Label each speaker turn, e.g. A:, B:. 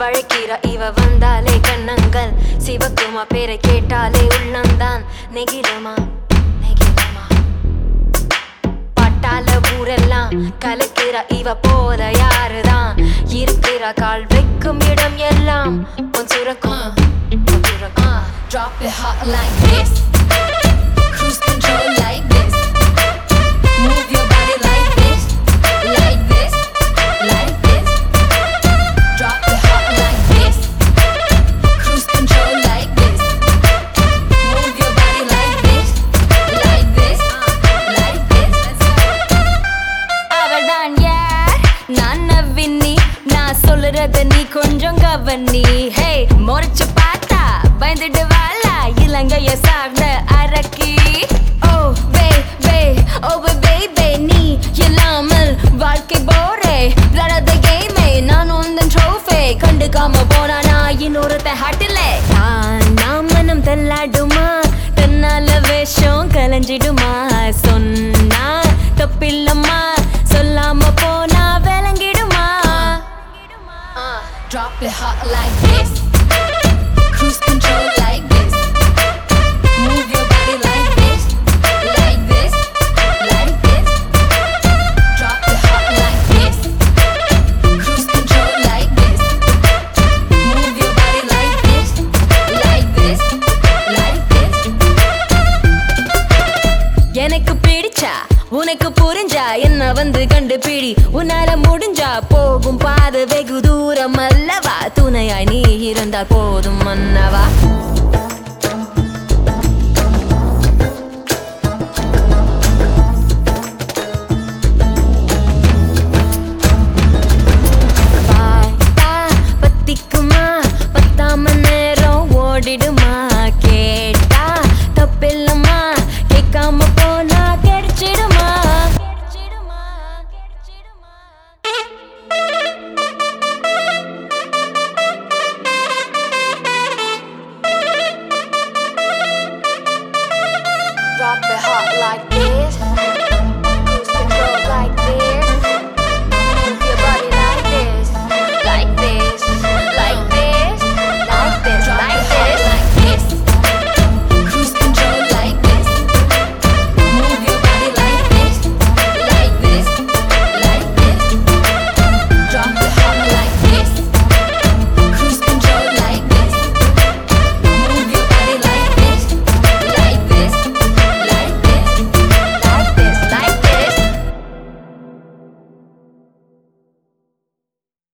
A: வழக்கிறா இவ வந்தாலே கண்ணங்கள். சிவக்குமா பேரை கேட்டாலே உள்ளந்தான் நெகிழுமா நெகிழுமா. பட்டால ஊரெல்லாம் கலக்கிறா இவ போல யாருதான்? இருக்கிறா கால் வைக்கும் இடம் எல்லாம் சுரக்கும். சுரக்கும்.
B: Drop it hot like this. Cruise control.
A: நான் நீ கொஞ்சம் கவனி. ஹே முறைச்சு பார்த்தா பயந்துட்டு வாழா இலங்கைய சார்ந்த அரக்கி. ஓ வே வே ஓ பேபே நீ இல்லாமல் வாழ்க்கை போரே விளையாடாத கேமே நான் உந்தன் ட்ரோஃபே கண்டுக்காம போனா நான் இன்னொருத்த ஹட்டில நான் மனம் தள்ளாடுமா? தன்னால வேஷம் கலைஞ்சிடுமா?
B: It hot like this. Cruise control like this. Move your body like this. Like this. Like this. Drop it hot like this. Cruise control like this. Move your body like this. Like this. Like this.
A: எனக்கு பிடிச்சா உனக்கு புரிஞ்சா என்ன வந்து கண்டுபிடி உன்னால முடிஞ்சா போகும் Never.